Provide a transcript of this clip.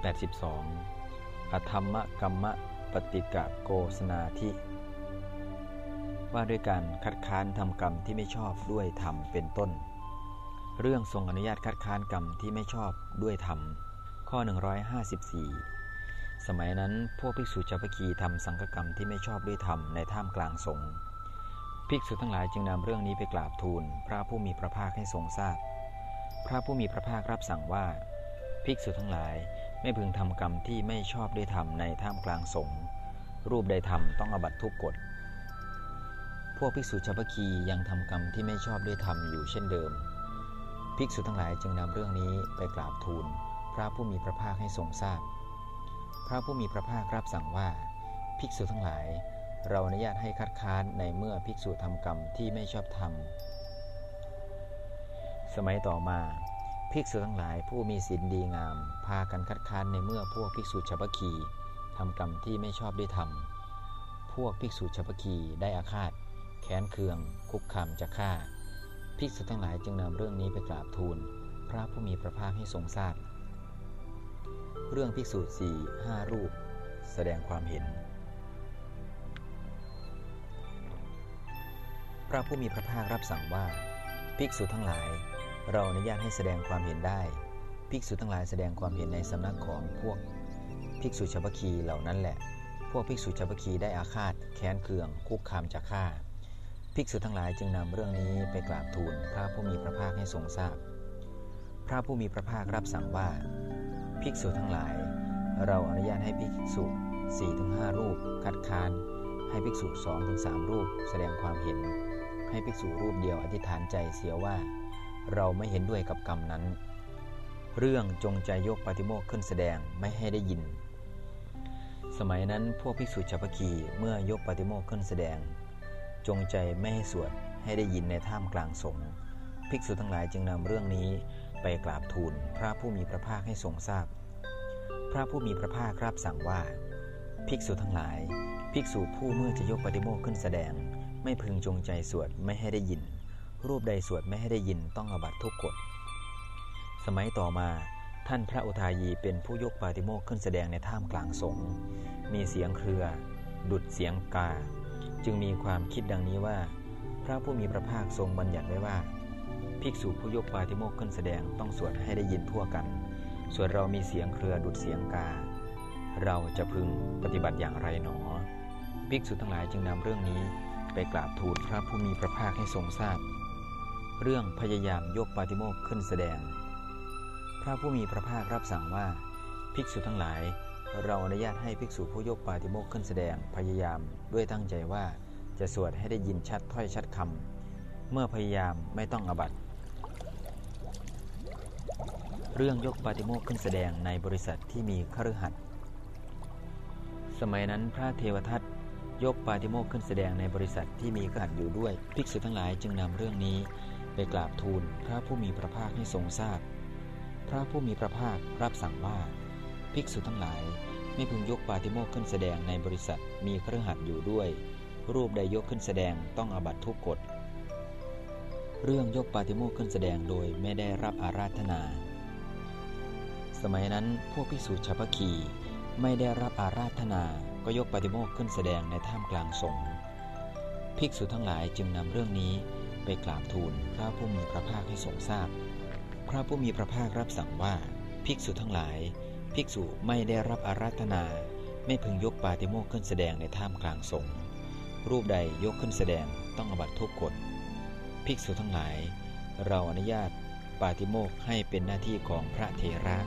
82 อธรรมกรรมปฏิกะโกสนาธิ ว่าด้วยการคัดค้านทำกรรมที่ไม่ชอบด้วยธรรมเป็นต้น เรื่องทรงอนุญาตคัดค้านกรรมที่ไม่ชอบด้วยธรรม ข้อ 154 สมัยนั้นพวกภิกษุชาวพคีทำสังฆกรรมที่ไม่ชอบด้วยธรรมในท่ามกลางสงฆ์ภิกษุทั้งหลายจึงนำเรื่องนี้ไปกราบทูล พระผู้มีพระภาคให้ทรงทราบพพระผู้มีพระภาครับสั่งว่า ภิกษุทั้งหลาย ไม่พึงทำกรรมที่ไม่ชอบได้วยธรรมในท่ามกลางสงฆ์รูปใดทำต้องอบัตทุกกฎ พวกภิกษุชาวพคียังทำกรรมที่ไม่ชอบได้วยธรรมอยู่เช่นเดิม ภิกษุทั้งหลายจึงนำเรื่องนี้ไปกราบทูล พระผู้มีพระภาคให้ทรงทราบพพระผู้มีพระภาครับสั่งว่า ภิกษุทั้งหลาย เราอนุญาตให้คัดค้านในเมื่อภิกษุทำกรรมที่ไม่ชอบธรรมสมัยต่อมา ภิกษุทั้งหลายผู้มีศีลดีงาม พากันคัดค้านในเมื่อพวกภิกษุชาวพคีทำกรรมที่ไม่ชอบด้วยธรรม พวกภิกษุชาวพคีได้อาฆาต แค้นเคือง คุกคามจะฆ่า ภิกษุทั้งหลายจึงนำเรื่องนี้ไปกราบทูล พระผู้มีพระภาคให้ทรงทราบ เรื่องภิกษุสี่ห้ารูป แสดงความเห็น พระผู้มีพระภาครับสั่งว่า ภิกษุทั้งหลาย เราอนุญาตให้แสดงความเห็นได้ ภิกษุทั้งหลายแสดงความเห็นในสำนักของพวกภิกษุชาวพคีเหล่านั้นแหละ พวกภิกษุชาวพคีได้อาฆาตแค้นเคือง คุกคามจะฆ่า ภิกษุทั้งหลายจึงนำเรื่องนี้ไปกราบทูลพระผู้มีพระภาคให้ทรงทราบพพระผู้มีพระภาครับสั่งว่า ภิกษุทั้งหลาย เราอนุญาตให้ภิกษุ4-5 รูป คัดค้าน ให้ภิกษุ2-3 รูป แสดงความเห็น ให้ภิกษุรูปเดียวอธิษฐานใจเสียว่า เราไม่เห็นด้วยกับกรรมนั้น เรื่องจงใจยกปฏิโมกขึ้นแสดงไม่ให้ได้ยิน สมัยนั้นพวกภิกษุชาวพคีเมื่อยกปฏิโมกขึ้นแสดง จงใจไม่ให้สวดให้ได้ยินในท่ามกลางสงฆ์ภิกษุทั้งหลายจึงนำเรื่องนี้ไปกราบทูลพระผู้มีพระภาคให้ทรงทราบพพระผู้มีพระภาครับสั่งว่า ภิกษุทั้งหลาย ภิกษุผู้เมื่อจะยกปฏิโมกขึ้นแสดง ไม่พึงจงใจสวดไม่ให้ได้ยิน รูปใดสวดไม่ให้ได้ยินต้องอบัตทุกกฎ สมัยต่อมาท่านพระอุทายีเป็นผู้ยกปาติโมกขึ้นแสดงในท่ามกลางสงฆ์มีเสียงเครือ ดุดเสียงกา จึงมีความคิดดังนี้ว่า พระผู้มีพระภาคทรงบัญญัติไว้ว่า ภิกษุผู้ยกปาติโมกขึ้นแสดงต้องสวดให้ได้ยินทั่วกัน ส่วนเรามีเสียงเครือดุดเสียงกา เราจะพึงปฏิบัติอย่างไรหนอ ภิกษุทั้งหลายจึงนำเรื่องนี้ไปกราบทูลพระผู้มีพระภาคให้ทรงทราบ เรื่องพยายามยกปาติโมกขึ้นแสดง พระผู้มีพระภาครับสั่งว่า ภิกษุทั้งหลาย เราอนุญาตให้ภิกษุผู้ยกปาติโมกขึ้นแสดงพยายามด้วยตั้งใจว่าจะสวดให้ได้ยินชัดถ้อยชัดคำเมื่อพยายามไม่ต้องอบัตเรื่องยกปาติโมกขึ้นแสดงในบริษัทที่มีคฤหัสถ์สมัยนั้นพระเทวทัตยกปาติโมกขึ้นแสดงในบริษัทที่มีขัดอยู่ด้วย ภิกษุทั้งหลายจึงนำเรื่องนี้ ไปกราบทูลพระผู้มีพระภาคให้ทรงทราบพพระผู้มีพระภาครับสั่งว่า ภิกษุทั้งหลายไม่พึงยกปาติโมกขึ้นแสดงในบริษัทมีเครื่องหัดอยู่ด้วย รูปใดยกขึ้นแสดงต้องอบัตทุกกฎ เรื่องยกปาติโมกขึ้นแสดงโดยไม่ได้รับอาราธนา สมัยนั้นพวกภิกษุชาวพคีไม่ได้รับอาราธนาก็ยกปาติโมกขึ้นแสดงในท่ามกลางสงฆ์ภิกษุทั้งหลายจึงนำเรื่องนี้ ไปกราบทูลพระผู้มีพระภาคให้ทรงทราบพพระผู้มีพระภาครับสั่งว่า ภิกษุทั้งหลาย ภิกษุไม่ได้รับอาราธนา ไม่พึงยกปาติโมกขึ้นแสดงในท่ามกลางสงฆ์รูปใดยกขึ้นแสดงต้องอบัตทุกกฎภิกษุทั้งหลาย เราอนุญาตปาติโมกให้เป็นหน้าที่ของพระเทระ